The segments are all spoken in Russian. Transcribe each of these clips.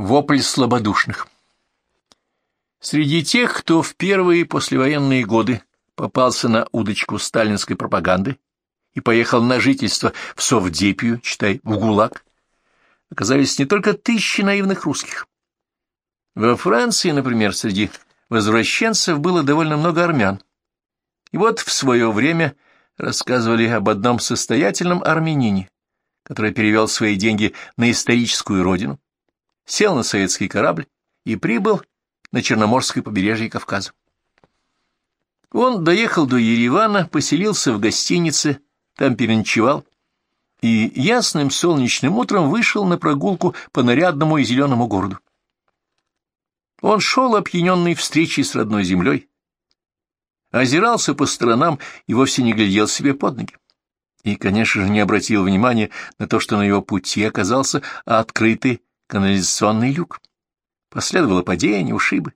Вопль слабодушных. Среди тех, кто в первые послевоенные годы попался на удочку сталинской пропаганды и поехал на жительство в Совдепию, читай, в ГУЛАГ, оказались не только тысячи наивных русских. Во Франции, например, среди возвращенцев было довольно много армян. И вот в свое время рассказывали об одном состоятельном армянине, который перевел свои деньги на историческую родину, сел на советский корабль и прибыл на Черноморское побережье Кавказа. Он доехал до Еревана, поселился в гостинице, там переночевал, и ясным солнечным утром вышел на прогулку по нарядному и зеленому городу. Он шел опьяненный встречей с родной землей, озирался по сторонам и вовсе не глядел себе под ноги. И, конечно же, не обратил внимания на то, что на его пути оказался открытый канализационный люк. Последовало падение, ушибы.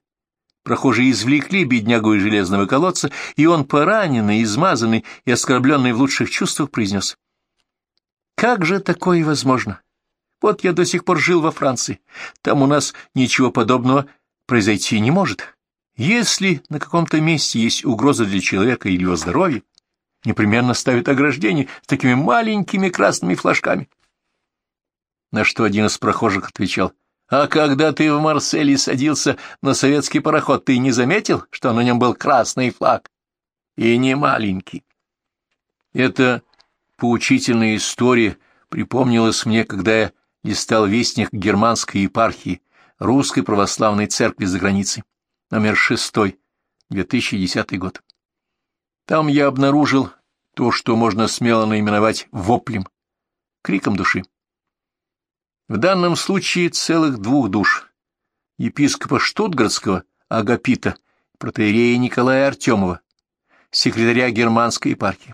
Прохожие извлекли беднягу из железного колодца, и он, пораненный, измазанный и оскорбленный в лучших чувствах, произнес. «Как же такое возможно? Вот я до сих пор жил во Франции. Там у нас ничего подобного произойти не может. Если на каком-то месте есть угроза для человека или его здоровья, непременно ставят ограждение с такими маленькими красными флажками. На что один из прохожих отвечал, «А когда ты в Марселе садился на советский пароход, ты не заметил, что на нем был красный флаг? И не маленький». Эта поучительная история припомнилась мне, когда я листал вестник германской епархии Русской Православной Церкви за границей, номер 6, 2010 год. Там я обнаружил то, что можно смело наименовать воплем, криком души. В данном случае целых двух душ — епископа Штутгартского Агапита, протеерея Николая Артемова, секретаря германской епархии.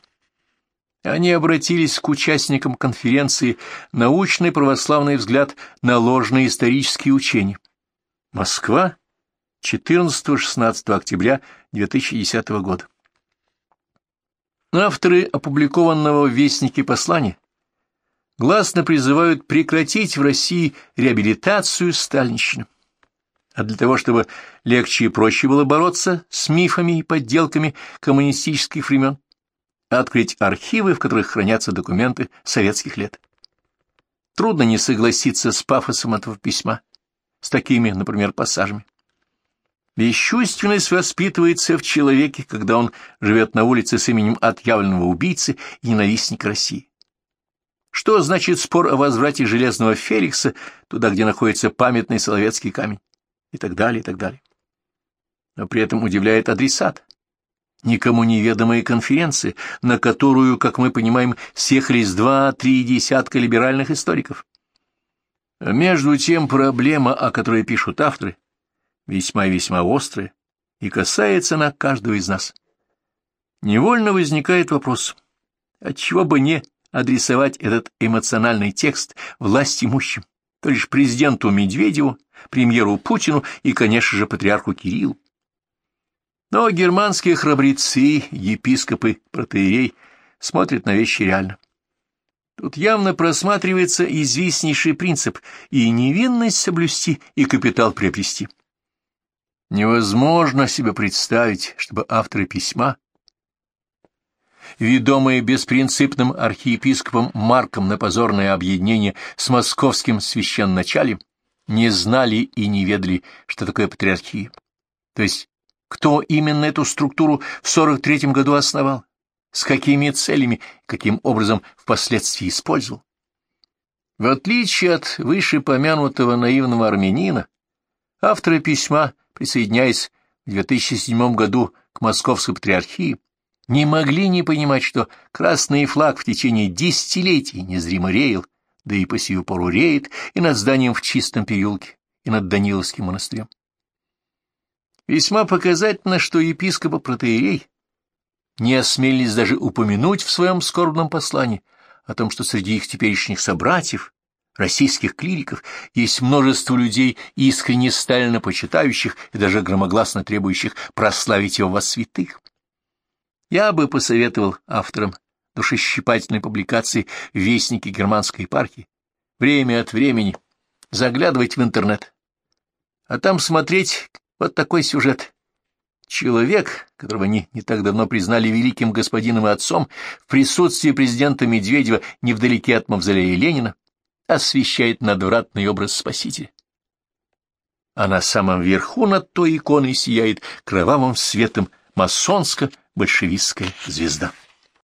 Они обратились к участникам конференции «Научный православный взгляд на ложные исторические учения». Москва, 14-16 октября 2010 года. Авторы опубликованного в Вестнике послания гласно призывают прекратить в России реабилитацию сталинщины. А для того, чтобы легче и проще было бороться с мифами и подделками коммунистических времен, открыть архивы, в которых хранятся документы советских лет. Трудно не согласиться с пафосом этого письма, с такими, например, пассажами. Бесчувственность воспитывается в человеке, когда он живет на улице с именем отъявленного убийцы и ненавистника России. Что значит спор о возврате Железного Феликса туда, где находится памятный Соловецкий камень? И так далее, и так далее. Но при этом удивляет адресат. Никому неведомая конференция, на которую, как мы понимаем, съехались два-три десятка либеральных историков. между тем проблема, о которой пишут авторы, весьма и весьма острая, и касается она каждого из нас. Невольно возникает вопрос, отчего бы не адресовать этот эмоциональный текст власть имущим, то лишь президенту Медведеву, премьеру Путину и, конечно же, патриарху Кириллу. Но германские храбрецы, епископы, протеерей смотрят на вещи реально. Тут явно просматривается известнейший принцип и невинность соблюсти, и капитал приобрести. Невозможно себе представить, чтобы авторы письма ведомые беспринципным архиепископом Марком на позорное объединение с московским священначалием, не знали и не ведали, что такое патриархия. То есть, кто именно эту структуру в 43-м году основал, с какими целями, каким образом впоследствии использовал. В отличие от вышепомянутого наивного армянина, авторы письма, присоединяясь в 2007 году к Московской патриархии, не могли не понимать, что красный флаг в течение десятилетий незримо реял, да и по сию пору реет и над зданием в чистом переулке, и над Даниловским монастырем. Весьма показательно, что епископа протеерей не осмелились даже упомянуть в своем скорбном послании о том, что среди их теперешних собратьев, российских клириков, есть множество людей, искренне Сталина почитающих и даже громогласно требующих прославить его во святых. Я бы посоветовал авторам душещипательной публикации в Вестнике германской епархии время от времени заглядывать в интернет, А там смотреть вот такой сюжет. Человек, которого они не так давно признали великим господином и отцом, в присутствии президента Медведева невдалеке от мавзолея Ленина, освещает надвратный образ Спасителя. А на самом верху над той иконой сияет кровавым светом масонско-большевистская звезда.